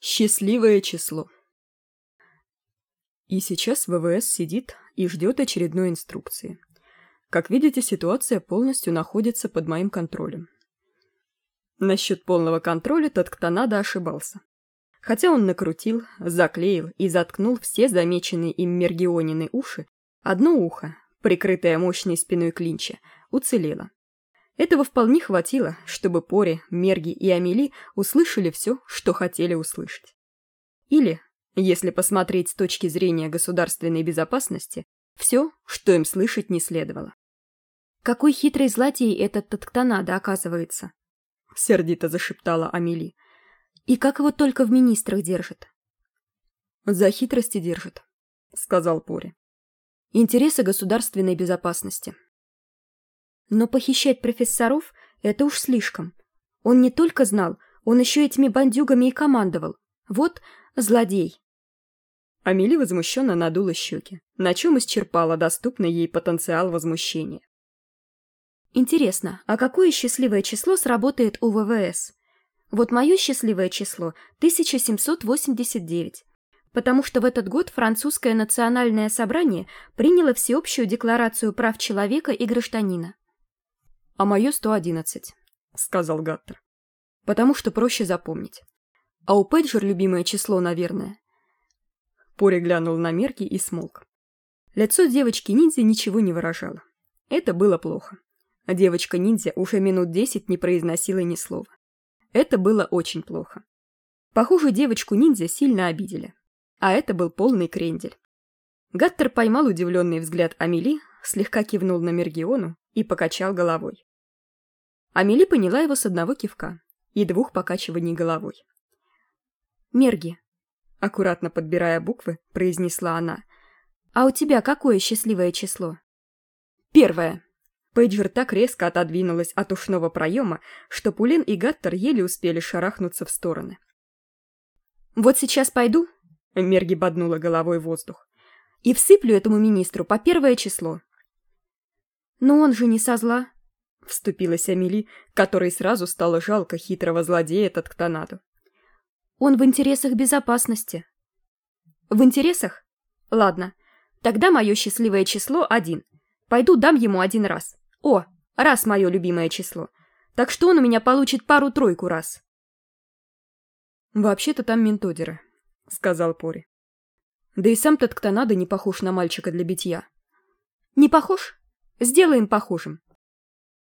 Счастливое число. И сейчас ВВС сидит и ждет очередной инструкции. Как видите, ситуация полностью находится под моим контролем. Насчет полного контроля надо ошибался. Хотя он накрутил, заклеил и заткнул все замеченные им Мергионины уши, одно ухо, прикрытое мощной спиной клинча, уцелело. Этого вполне хватило, чтобы Пори, Мерги и Амели услышали все, что хотели услышать. Или, если посмотреть с точки зрения государственной безопасности, все, что им слышать не следовало. «Какой хитрый злодей этот Татканада, оказывается!» — сердито зашептала Амели. «И как его только в министрах держит?» «За хитрости держит», — сказал Пори. «Интересы государственной безопасности», но похищать профессоров — это уж слишком. Он не только знал, он еще этими бандюгами и командовал. Вот злодей. Амели возмущенно надула щеки, на чем исчерпала доступный ей потенциал возмущения. Интересно, а какое счастливое число сработает у ВВС? Вот мое счастливое число — 1789, потому что в этот год французское национальное собрание приняло всеобщую декларацию прав человека и гражданина а мое 111, сказал Гаттер. Потому что проще запомнить. А у Пейджер любимое число, наверное. Пори глянул на мерки и смолк. Лицо девочки-ниндзя ничего не выражало. Это было плохо. А девочка-ниндзя уже минут десять не произносила ни слова. Это было очень плохо. Похоже, девочку-ниндзя сильно обидели. А это был полный крендель. Гаттер поймал удивленный взгляд Амели, слегка кивнул на Мергиону и покачал головой. Амели поняла его с одного кивка и двух покачиваний головой. «Мерги», — аккуратно подбирая буквы, произнесла она. «А у тебя какое счастливое число?» «Первое». Пейджер так резко отодвинулась от ушного проема, что Пулин и Гаттер еле успели шарахнуться в стороны. «Вот сейчас пойду», — Мерги боднула головой воздух, «и всыплю этому министру по первое число». «Но он же не со зла», Вступилась Амели, которой сразу стало жалко хитрого злодея Татканаду. «Он в интересах безопасности». «В интересах? Ладно. Тогда мое счастливое число один. Пойду дам ему один раз. О, раз мое любимое число. Так что он у меня получит пару-тройку раз». «Вообще-то там ментодеры», — сказал Пори. «Да и сам Татканада не похож на мальчика для битья». «Не похож? Сделаем похожим.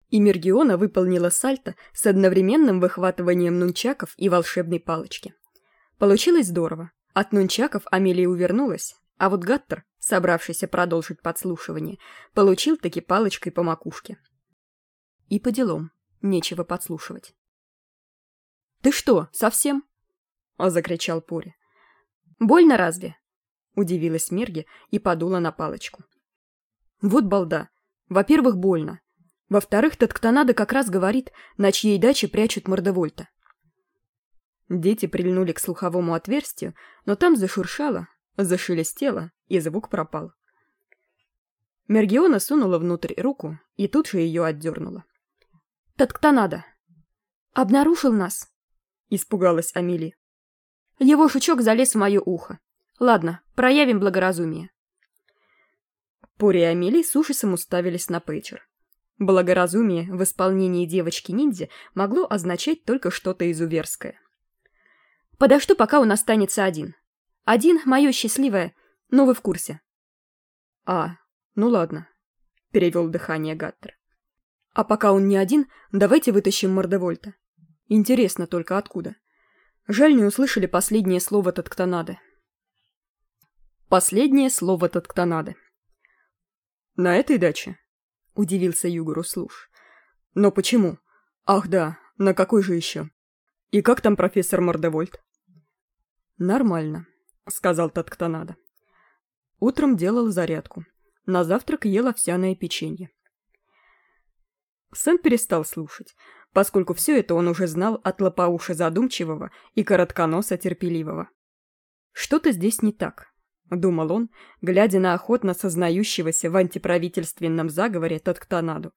И Мергиона выполнила сальто с одновременным выхватыванием нунчаков и волшебной палочки. Получилось здорово. От нунчаков Амелия увернулась, а вот Гаттер, собравшийся продолжить подслушивание, получил таки палочкой по макушке. И по делам. Нечего подслушивать. «Ты что, совсем?» — закричал Пори. «Больно разве?» — удивилась Мерги и подула на палочку. «Вот балда. Во-первых, больно. Во-вторых, Татканада как раз говорит, на чьей даче прячут мордовольта. Дети прильнули к слуховому отверстию, но там зашуршало, зашелестело, и звук пропал. Мергиона сунула внутрь руку и тут же ее отдернула. «Татканада!» «Обнаружил нас!» — испугалась Амели. «Его жучок залез в мое ухо. Ладно, проявим благоразумие». Пори и Амели с ужасом уставились на Пейджер. Благоразумие в исполнении девочки-ниндзя могло означать только что-то изуверское. «Подожду, пока он останется один. Один — мое счастливое, но вы в курсе». «А, ну ладно», — перевел дыхание Гаттер. «А пока он не один, давайте вытащим Мордовольта. Интересно только откуда. Жаль, не услышали последнее слово Татканады». Последнее слово Татканады. «На этой даче?» Удивился Югору Слуш. «Но почему? Ах да, на какой же еще? И как там профессор Мордевольт?» «Нормально», — сказал Татканада. Утром делал зарядку. На завтрак ел овсяное печенье. Сэн перестал слушать, поскольку все это он уже знал от лопоуша задумчивого и коротконоса терпеливого. Что-то здесь не так. — думал он, глядя на охотно сознающегося в антиправительственном заговоре Татканаду.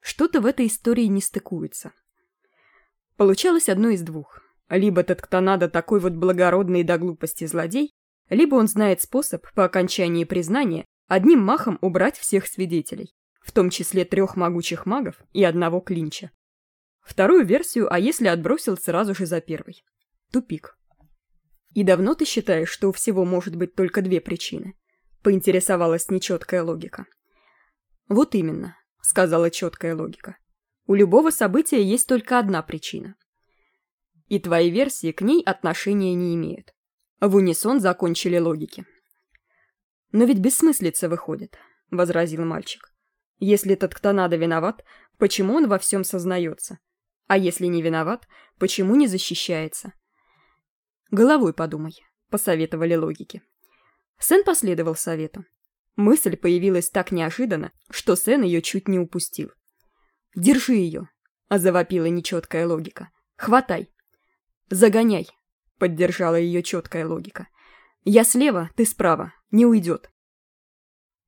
«Что-то в этой истории не стыкуется». Получалось одно из двух. Либо Татканада такой вот благородный до глупости злодей, либо он знает способ по окончании признания одним махом убрать всех свидетелей, в том числе трех могучих магов и одного клинча. Вторую версию, а если отбросил сразу же за первой. Тупик. «И давно ты считаешь, что у всего может быть только две причины?» — поинтересовалась нечеткая логика. «Вот именно», — сказала четкая логика. «У любого события есть только одна причина. И твои версии к ней отношения не имеют. В унисон закончили логики. «Но ведь бессмыслица выходит», — возразил мальчик. «Если этот кто надо виноват, почему он во всем сознается? А если не виноват, почему не защищается?» «Головой подумай», — посоветовали логики. Сен последовал совету. Мысль появилась так неожиданно, что Сен ее чуть не упустил. «Держи ее», — завопила нечеткая логика. «Хватай». «Загоняй», — поддержала ее четкая логика. «Я слева, ты справа, не уйдет».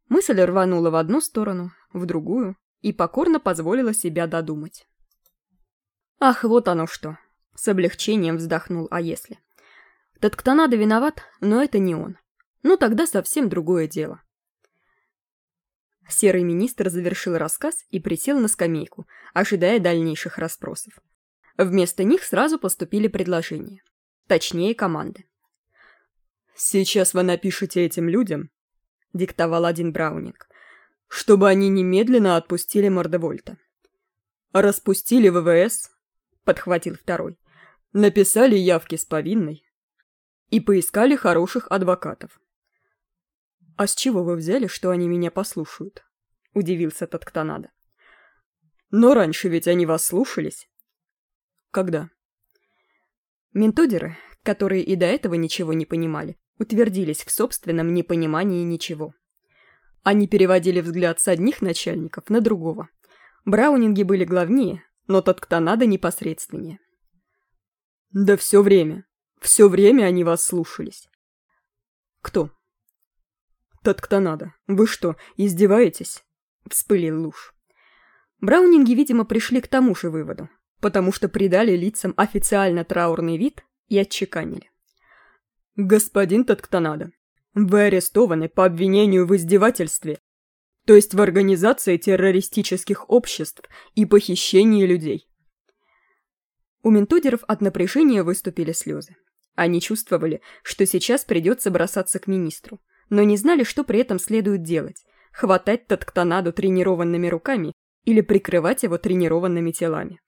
Мысль рванула в одну сторону, в другую, и покорно позволила себя додумать. «Ах, вот оно что!» — с облегчением вздохнул «А если?» Татканада виноват, но это не он. Ну, тогда совсем другое дело. Серый министр завершил рассказ и присел на скамейку, ожидая дальнейших расспросов. Вместо них сразу поступили предложения. Точнее, команды. «Сейчас вы напишите этим людям», — диктовал один Браунинг, «чтобы они немедленно отпустили Мордевольта». «Распустили ВВС», — подхватил второй, «написали явки с повинной, и поискали хороших адвокатов. «А с чего вы взяли, что они меня послушают?» — удивился надо. «Но раньше ведь они вас слушались». «Когда?» Ментодеры, которые и до этого ничего не понимали, утвердились в собственном непонимании ничего. Они переводили взгляд с одних начальников на другого. Браунинги были главнее, но надо, непосредственнее. «Да все время», все время они вас слушались. Кто? Тот, кто надо. Вы что, издеваетесь? Вспылил Луж. Браунинги, видимо, пришли к тому же выводу, потому что придали лицам официально траурный вид и отчеканили. «Господин Татканада, вы арестованы по обвинению в издевательстве, то есть в организации террористических обществ и похищении людей». У ментодеров от напряжения выступили слезы. Они чувствовали, что сейчас придется бросаться к министру, но не знали, что при этом следует делать – хватать Татканаду тренированными руками или прикрывать его тренированными телами.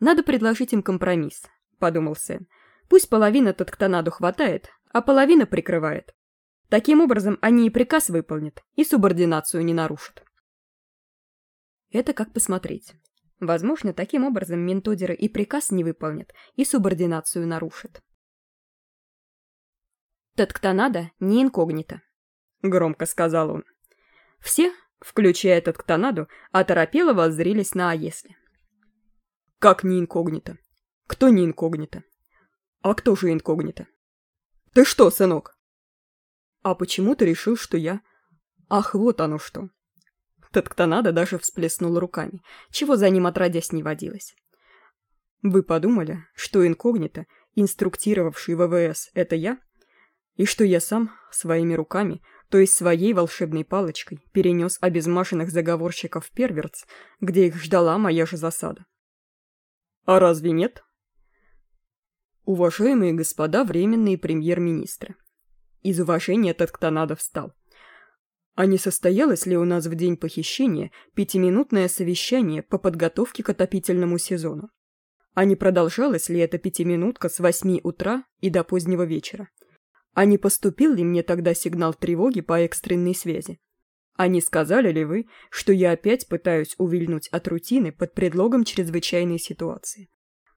«Надо предложить им компромисс», – подумал Сэн. «Пусть половина Татканаду хватает, а половина прикрывает. Таким образом, они и приказ выполнят, и субординацию не нарушат». Это как посмотреть. Возможно, таким образом ментодеры и приказ не выполнят, и субординацию нарушат. «Татктонада не инкогнито», — громко сказал он. Все, включая Татктонаду, оторопело воззрились на «а если». «Как не инкогнито? Кто не инкогнито? А кто же инкогнито? Ты что, сынок?» «А почему ты решил, что я...» «Ах, вот оно что!» Татктонада даже всплеснул руками, чего за ним отродясь не водилось. «Вы подумали, что инкогнито, инструктировавший ВВС, это я?» И что я сам своими руками, то есть своей волшебной палочкой, перенес обезмашенных заговорщиков в Первертс, где их ждала моя же засада. А разве нет? Уважаемые господа временные премьер-министры, из уважения надо, встал. А не состоялось ли у нас в день похищения пятиминутное совещание по подготовке к отопительному сезону? А не продолжалась ли эта пятиминутка с восьми утра и до позднего вечера? А не поступил ли мне тогда сигнал тревоги по экстренной связи? А не сказали ли вы, что я опять пытаюсь увильнуть от рутины под предлогом чрезвычайной ситуации?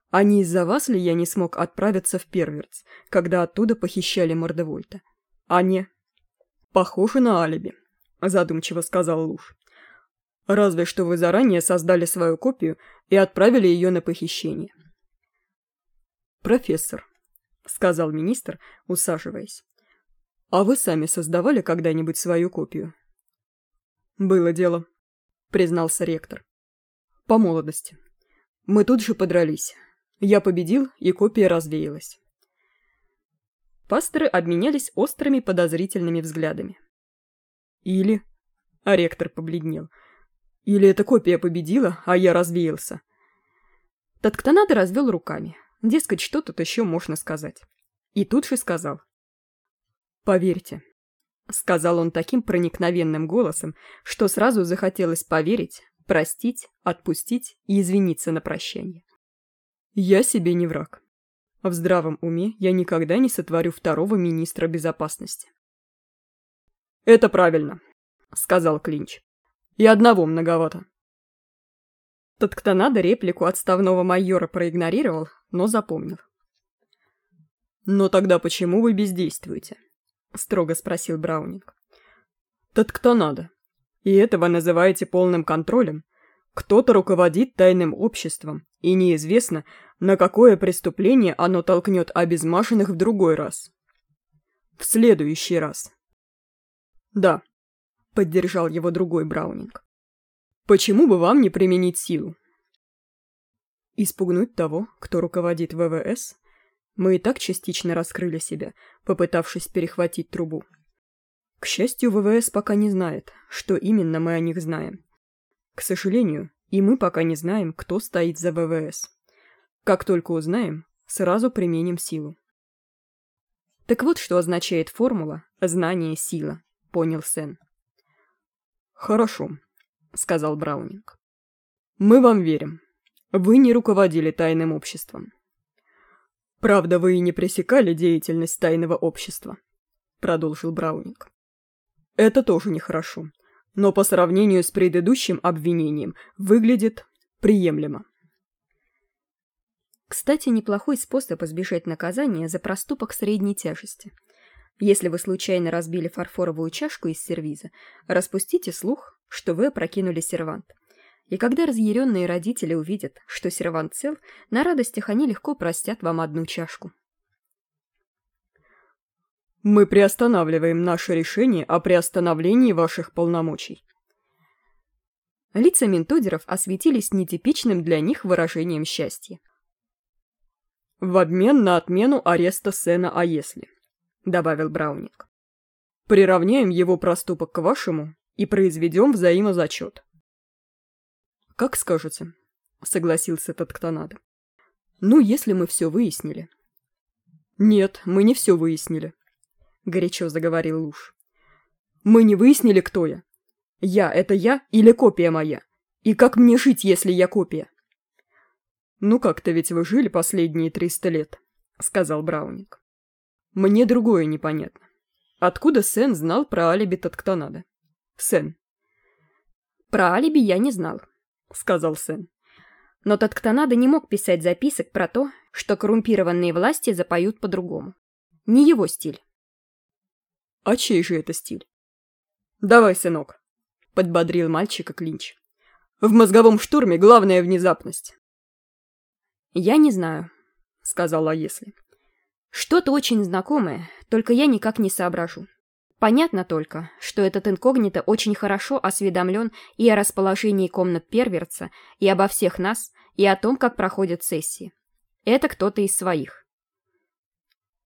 А не из-за вас ли я не смог отправиться в Перверц, когда оттуда похищали Мордевольта? А не... Похоже на алиби, задумчиво сказал Луж. Разве что вы заранее создали свою копию и отправили ее на похищение. Профессор, — сказал министр, усаживаясь. «А вы сами создавали когда-нибудь свою копию?» «Было дело», — признался ректор. «По молодости. Мы тут же подрались. Я победил, и копия развеялась. Пасторы обменялись острыми подозрительными взглядами. Или... А ректор побледнел. Или эта копия победила, а я развеялся. Татканада развел руками. Дескать, что тут еще можно сказать. И тут же сказал. «Поверьте», — сказал он таким проникновенным голосом, что сразу захотелось поверить, простить, отпустить и извиниться на прощание. «Я себе не враг. В здравом уме я никогда не сотворю второго министра безопасности». «Это правильно», — сказал Клинч. «И одного многовато». Тот, кто надо, реплику отставного майора проигнорировал, но запомнил. «Но тогда почему вы бездействуете?» — строго спросил Браунинг. «Тот, кто надо. И этого называете полным контролем? Кто-то руководит тайным обществом, и неизвестно, на какое преступление оно толкнет обезмашенных в другой раз. В следующий раз». «Да», — поддержал его другой Браунинг. «Почему бы вам не применить силу?» Испугнуть того, кто руководит ВВС? Мы и так частично раскрыли себя, попытавшись перехватить трубу. К счастью, ВВС пока не знает, что именно мы о них знаем. К сожалению, и мы пока не знаем, кто стоит за ВВС. Как только узнаем, сразу применим силу. Так вот, что означает формула «знание – сила», понял Сен. «Хорошо», — сказал Браунинг. «Мы вам верим. Вы не руководили тайным обществом. Правда, вы и не пресекали деятельность тайного общества», — продолжил Браунинг. «Это тоже нехорошо, но по сравнению с предыдущим обвинением выглядит приемлемо». Кстати, неплохой способ избежать наказания за проступок средней тяжести. Если вы случайно разбили фарфоровую чашку из сервиза, распустите слух, что вы опрокинули сервант. И когда разъяренные родители увидят, что сервант цел, на радостях они легко простят вам одну чашку. Мы приостанавливаем наше решение о приостановлении ваших полномочий. Лица ментодеров осветились нетипичным для них выражением счастья. «В обмен на отмену ареста Сена А если», — добавил Браунинг. «Приравняем его проступок к вашему и произведем взаимозачет». «Как скажете», — согласился тот кто надо. «Ну, если мы все выяснили». «Нет, мы не все выяснили», — горячо заговорил Луж. «Мы не выяснили, кто я. Я — это я или копия моя? И как мне жить, если я копия?» «Ну как-то ведь вы жили последние триста лет», — сказал Браунинг. «Мне другое непонятно. Откуда Сен знал про алиби Татктонада? Сен». «Про алиби я не знал. — сказал Сэн. Но Татканада не мог писать записок про то, что коррумпированные власти запоют по-другому. Не его стиль. «А чей же это стиль?» «Давай, сынок», — подбодрил мальчика Клинч. «В мозговом штурме главная внезапность». «Я не знаю», — сказала Если. «Что-то очень знакомое, только я никак не соображу». Понятно только, что этот инкогнито очень хорошо осведомлен и о расположении комнат перверца, и обо всех нас, и о том, как проходят сессии. Это кто-то из своих.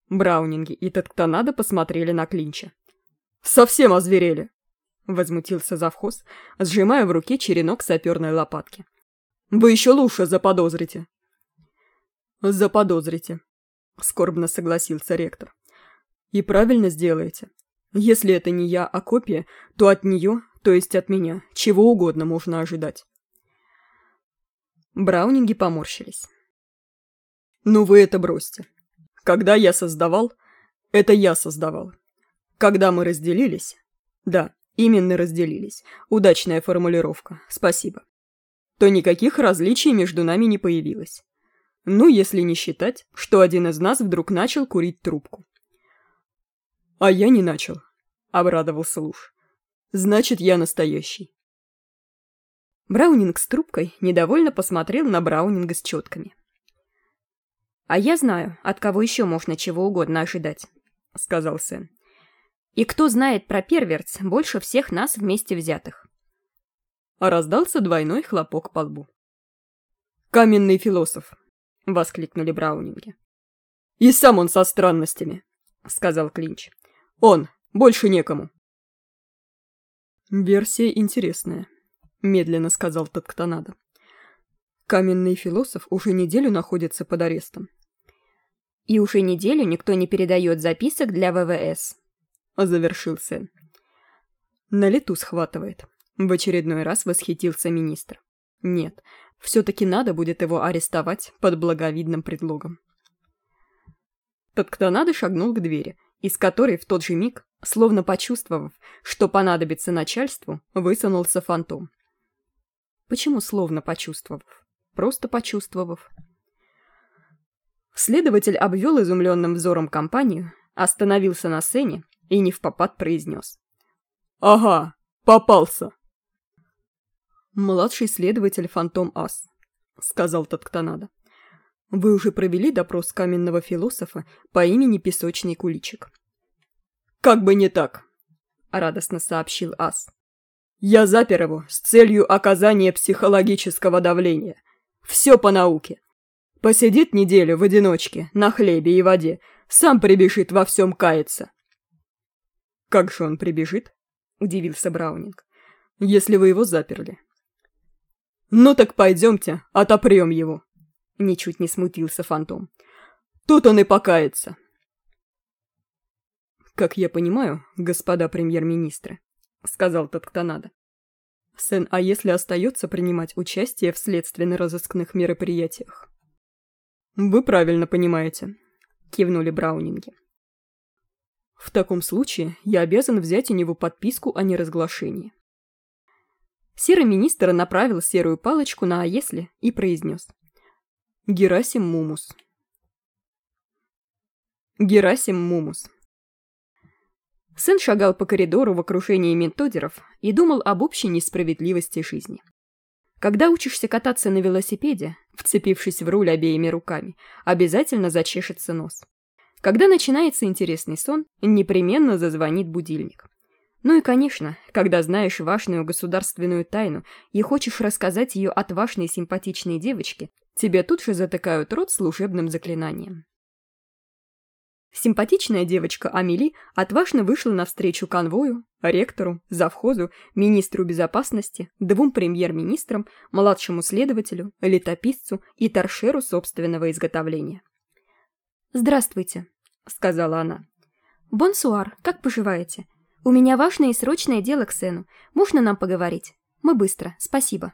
Браунинги и Тетканада посмотрели на Клинча. «Совсем озверели!» — возмутился завхоз, сжимая в руке черенок саперной лопатки. «Вы еще лучше заподозрите!» «Заподозрите», — скорбно согласился ректор. «И правильно сделаете. Если это не я, а копия, то от нее, то есть от меня, чего угодно можно ожидать. Браунинги поморщились. «Ну вы это бросьте. Когда я создавал, это я создавал. Когда мы разделились, да, именно разделились, удачная формулировка, спасибо, то никаких различий между нами не появилось. Ну, если не считать, что один из нас вдруг начал курить трубку. «А я не начал», — обрадовался Луж. «Значит, я настоящий». Браунинг с трубкой недовольно посмотрел на Браунинга с четками. «А я знаю, от кого еще можно чего угодно ожидать», — сказал Сэн. «И кто знает про перверц больше всех нас вместе взятых?» А раздался двойной хлопок по лбу. «Каменный философ», — воскликнули Браунинги. «И сам он со странностями», — сказал Клинч. «Он, больше некому». «Версия интересная», — медленно сказал Татканада. «Каменный философ уже неделю находится под арестом». «И уже неделю никто не передает записок для ВВС», — завершил Сэн. «На лету схватывает», — в очередной раз восхитился министр. «Нет, все-таки надо будет его арестовать под благовидным предлогом». Татканада шагнул к двери, из которой в тот же миг, словно почувствовав, что понадобится начальству, высунулся фантом. Почему словно почувствовав? Просто почувствовав. Следователь обвел изумленным взором компанию, остановился на сцене и не в попад произнес. «Ага, попался!» «Младший следователь Фантом Ас», — сказал надо. Вы уже провели допрос каменного философа по имени Песочный Куличик. «Как бы не так», — радостно сообщил Ас. «Я запер его с целью оказания психологического давления. Все по науке. Посидит неделю в одиночке, на хлебе и воде, сам прибежит во всем каяться». «Как же он прибежит?» — удивился Браунинг. «Если вы его заперли». «Ну так пойдемте, отопрем его», — ничуть не смутился фантом. «Тут он и покается!» «Как я понимаю, господа премьер-министры», — сказал надо. «Сэн, а если остается принимать участие в следственно-розыскных мероприятиях?» «Вы правильно понимаете», — кивнули Браунинги. «В таком случае я обязан взять у него подписку о неразглашении». Серый министр направил серую палочку на «а если» и произнес. Герасим Мумус. Герасим Мумус. Сын шагал по коридору в окружении ментодеров и думал об общей несправедливости жизни. Когда учишься кататься на велосипеде, вцепившись в руль обеими руками, обязательно зачешется нос. Когда начинается интересный сон, непременно зазвонит будильник. Ну и, конечно, когда знаешь важную государственную тайну и хочешь рассказать ее отважной симпатичной девочке, Тебе тут же затыкают рот служебным заклинанием. Симпатичная девочка Амели отважно вышла навстречу конвою, ректору, завхозу, министру безопасности, двум премьер-министрам, младшему следователю, летописцу и торшеру собственного изготовления. «Здравствуйте», — сказала она. «Бонсуар, как поживаете? У меня важное и срочное дело к Сену. Можно нам поговорить? Мы быстро, спасибо».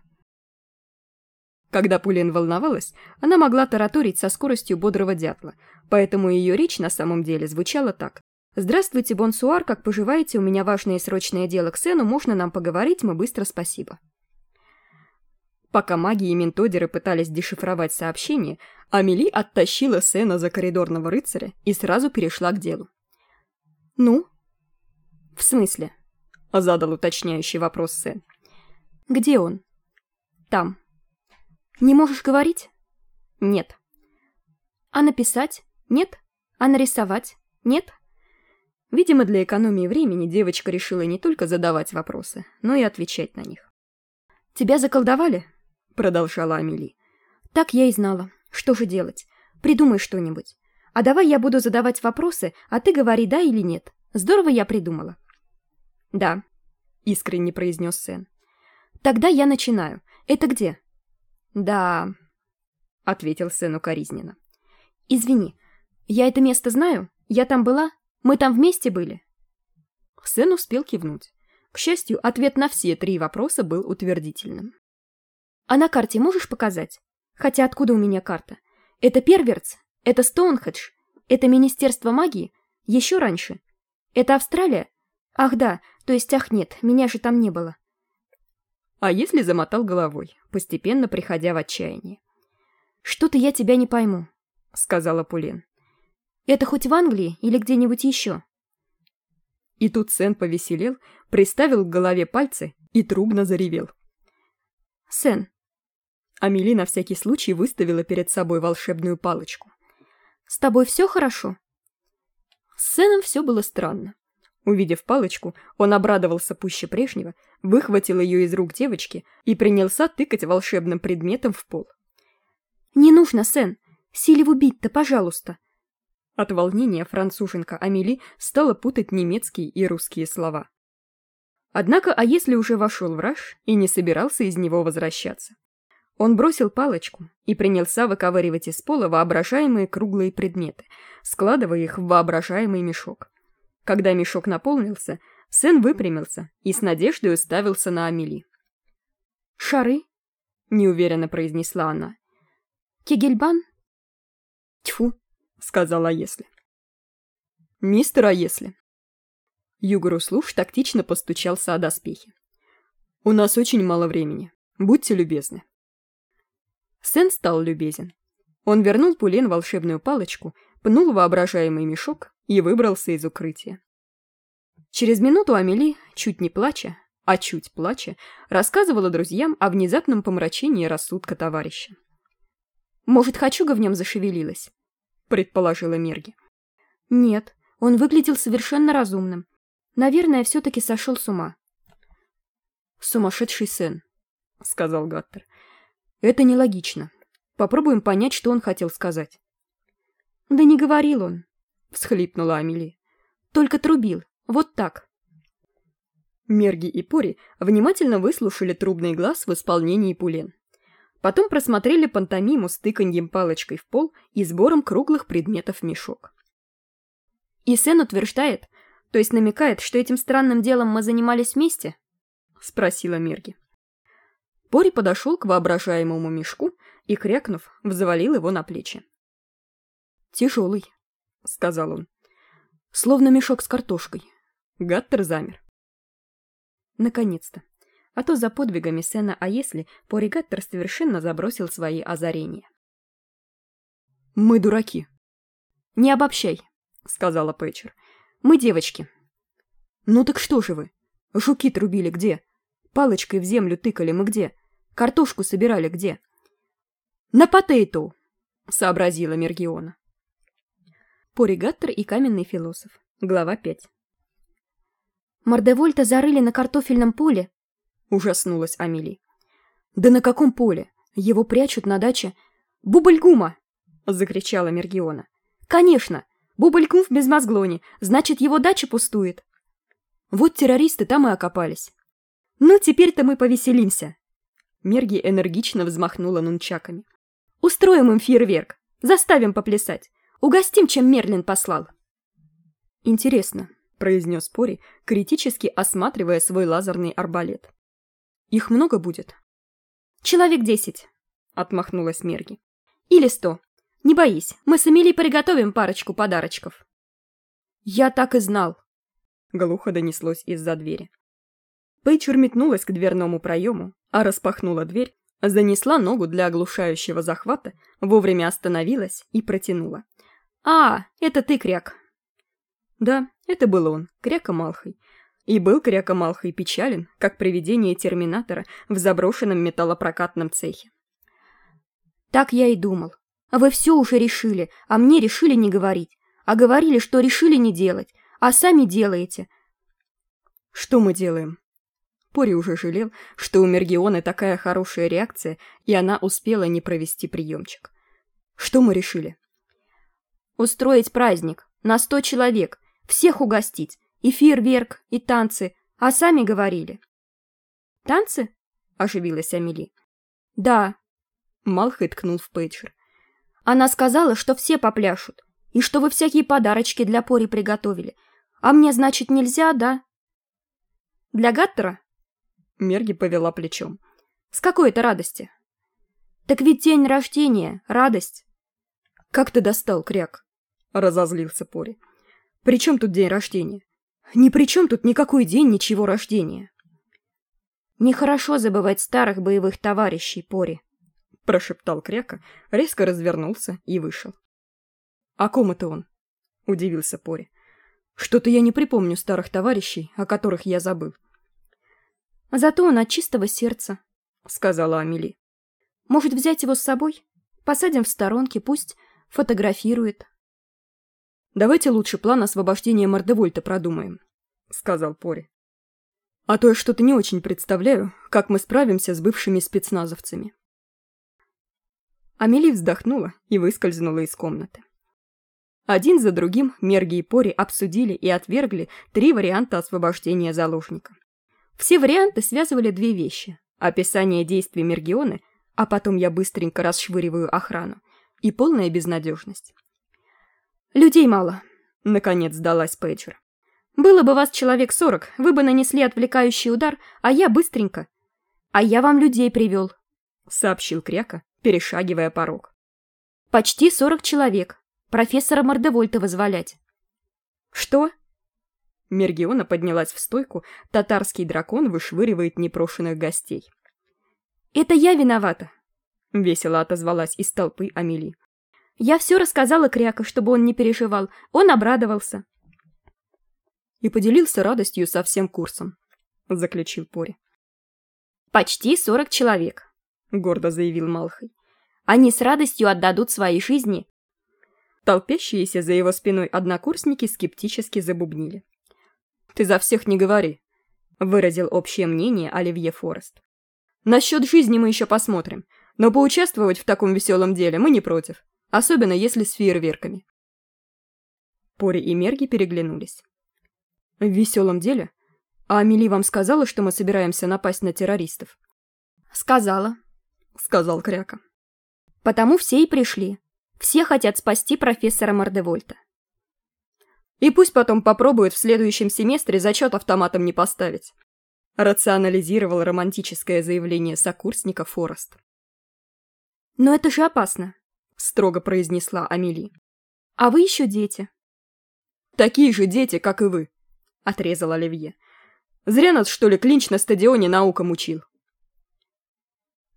Когда Пулин волновалась, она могла тараторить со скоростью бодрого дятла, поэтому ее речь на самом деле звучала так. «Здравствуйте, бонсуар, как поживаете? У меня важное и срочное дело к Сену, можно нам поговорить, мы быстро, спасибо». Пока маги и ментодеры пытались дешифровать сообщение, Амели оттащила Сена за коридорного рыцаря и сразу перешла к делу. «Ну?» «В смысле?» — задал уточняющий вопрос Сен. «Где он?» «Там», не можешь говорить? Нет. А написать? Нет. А нарисовать? Нет. Видимо, для экономии времени девочка решила не только задавать вопросы, но и отвечать на них. «Тебя заколдовали?» — продолжала Амели. «Так я и знала. Что же делать? Придумай что-нибудь. А давай я буду задавать вопросы, а ты говори да или нет. Здорово я придумала». «Да», — искренне произнес Сэн. «Тогда я начинаю. Это где?» «Да», — ответил сын укоризненно. «Извини, я это место знаю? Я там была? Мы там вместе были?» Сын успел кивнуть. К счастью, ответ на все три вопроса был утвердительным. «А на карте можешь показать? Хотя откуда у меня карта? Это Перверц? Это Стоунхедж? Это Министерство магии? Еще раньше? Это Австралия? Ах да, то есть ах нет, меня же там не было. А если замотал головой, постепенно приходя в отчаяние. «Что-то я тебя не пойму», — сказала Пулин. «Это хоть в Англии или где-нибудь еще?» И тут Сен повеселел, приставил к голове пальцы и трубно заревел. «Сен». Амели на всякий случай выставила перед собой волшебную палочку. «С тобой все хорошо?» С Сеном все было странно. Увидев палочку, он обрадовался пуще прежнего, выхватил ее из рук девочки и принялся тыкать волшебным предметом в пол. «Не нужно, Сен. Силив убить-то, пожалуйста!» От волнения француженка Амели стала путать немецкие и русские слова. Однако, а если уже вошел в раж и не собирался из него возвращаться? Он бросил палочку и принялся выковыривать из пола воображаемые круглые предметы, складывая их в воображаемый мешок. Когда мешок наполнился, сын выпрямился и с надеждой уставился на Амели. «Шары?» — неуверенно произнесла она. «Кегельбан?» «Тьфу!» — сказала если. «Мистер А если?» Югору Слуш тактично постучался о доспехи. «У нас очень мало времени. Будьте любезны». Сэн стал любезен. Он вернул Пулен волшебную палочку, пнул воображаемый мешок и выбрался из укрытия. Через минуту Амели, чуть не плача, а чуть плача, рассказывала друзьям о внезапном помрачении рассудка товарища. «Может, Хачуга в нем зашевелилась?» — предположила Мерги. «Нет, он выглядел совершенно разумным. Наверное, все-таки сошел с ума». «Сумасшедший Сэн», — сказал Гаттер. Это нелогично. Попробуем понять, что он хотел сказать. Да не говорил он, всхлипнула Амели. Только трубил. Вот так. Мерги и Пори внимательно выслушали трубный глаз в исполнении Пулен. Потом просмотрели пантомиму с тыканьем палочкой в пол и сбором круглых предметов в мешок. «И Сен утверждает, то есть намекает, что этим странным делом мы занимались вместе?» — спросила Мерги. Пори подошел к воображаемому мешку и, крякнув, взвалил его на плечи. «Тяжелый», — сказал он. «Словно мешок с картошкой». Гаттер замер. Наконец-то. А то за подвигами Сена «А если» Пори Гаттер совершенно забросил свои озарения. «Мы дураки». «Не обобщай», — сказала Пэтчер. «Мы девочки». «Ну так что же вы? Жуки трубили где? Палочкой в землю тыкали мы где? Картошку собирали где?» «На потейту!» — сообразила Мергиона. Поригаттер и каменный философ. Глава 5. «Мордевольта зарыли на картофельном поле?» — ужаснулась Амели. «Да на каком поле? Его прячут на даче...» «Бубльгума!» — закричала Мергиона. «Конечно! Бубльгум в безмозглоне, значит, его дача пустует!» Вот террористы там и окопались. «Ну, теперь-то мы повеселимся!» Мерги энергично взмахнула нунчаками. «Устроим им фейерверк! Заставим поплясать! Угостим, чем Мерлин послал!» «Интересно», — произнес Пори, критически осматривая свой лазерный арбалет. «Их много будет?» «Человек десять», — отмахнулась Мерги. «Или сто. Не боись, мы с Эмилией приготовим парочку подарочков». «Я так и знал», — глухо донеслось из-за двери. Пейчер метнулась к дверному проему, а распахнула дверь, занесла ногу для оглушающего захвата, вовремя остановилась и протянула. «А, это ты, Кряк!» Да, это был он, Кряка Малхой. И был Кряка Малхой печален, как привидение Терминатора в заброшенном металлопрокатном цехе. «Так я и думал. А вы все уже решили, а мне решили не говорить. А говорили, что решили не делать, а сами делаете». «Что мы делаем?» Пори уже жалел, что у Мергионы такая хорошая реакция, и она успела не провести приемчик. Что мы решили? Устроить праздник. На сто человек. Всех угостить. И фейерверк, и танцы. А сами говорили. «Танцы?» — оживилась Амели. «Да». Малхай ткнул в Пейджер. «Она сказала, что все попляшут, и что вы всякие подарочки для Пори приготовили. А мне, значит, нельзя, да?» «Для Гаттера?» Мерги повела плечом. «С какой это радости?» «Так ведь день рождения, радость!» «Как ты достал, Кряк?» — разозлился Пори. «При чем тут день рождения? Ни при чем тут никакой день ничего рождения!» «Нехорошо забывать старых боевых товарищей, Пори», — прошептал Кряка, резко развернулся и вышел. «О ком это он?» — удивился Пори. «Что-то я не припомню старых товарищей, о которых я забыл». Зато он от чистого сердца, — сказала Амели. Может, взять его с собой? Посадим в сторонке, пусть фотографирует. Давайте лучше план освобождения Мордевольта продумаем, — сказал Пори. А то я что-то не очень представляю, как мы справимся с бывшими спецназовцами. Амели вздохнула и выскользнула из комнаты. Один за другим Мерги и Пори обсудили и отвергли три варианта освобождения заложника. Все варианты связывали две вещи – описание действий Мергионы, а потом я быстренько расшвыриваю охрану, и полная безнадежность. «Людей мало», — наконец сдалась Пейджер. «Было бы вас человек сорок, вы бы нанесли отвлекающий удар, а я быстренько. А я вам людей привел», — сообщил Кряка, перешагивая порог. «Почти сорок человек профессора Мордевольта вызволять. «Что?» Мергиона поднялась в стойку, татарский дракон вышвыривает непрошенных гостей. «Это я виновата!» — весело отозвалась из толпы Амели. «Я все рассказала Кряка, чтобы он не переживал. Он обрадовался». «И поделился радостью со всем курсом», — заключил Пори. «Почти сорок человек», — гордо заявил Малхой. «Они с радостью отдадут свои жизни Толпящиеся за его спиной однокурсники скептически забубнили. «Ты за всех не говори», — выразил общее мнение Оливье Форест. «Насчет жизни мы еще посмотрим, но поучаствовать в таком веселом деле мы не против, особенно если с фейерверками». Пори и Мерги переглянулись. «В веселом деле? А Амели вам сказала, что мы собираемся напасть на террористов?» «Сказала», — сказал Кряка. «Потому все и пришли. Все хотят спасти профессора Мордевольта. И пусть потом попробуют в следующем семестре зачет автоматом не поставить. Рационализировал романтическое заявление сокурсника Форест. «Но это же опасно», — строго произнесла Амели. «А вы еще дети». «Такие же дети, как и вы», — отрезал Оливье. «Зря нас, что ли, Клинч на стадионе наукам учил».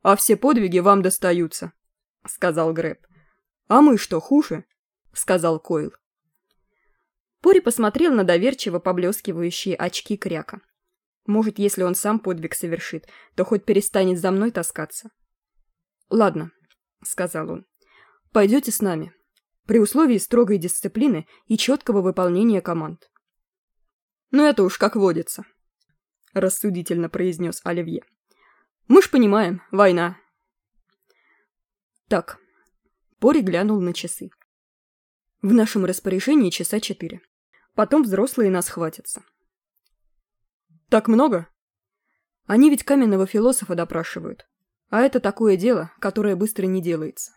«А все подвиги вам достаются», — сказал Грэб. «А мы что, хуже?» — сказал Койл. Пори посмотрел на доверчиво поблескивающие очки кряка. Может, если он сам подвиг совершит, то хоть перестанет за мной таскаться. «Ладно», — сказал он, — «пойдете с нами, при условии строгой дисциплины и четкого выполнения команд». «Ну это уж как водится», — рассудительно произнес Оливье. «Мы ж понимаем, война». «Так, Пори глянул на часы. В нашем распоряжении часа четыре. Потом взрослые нас хватятся. Так много? Они ведь каменного философа допрашивают. А это такое дело, которое быстро не делается.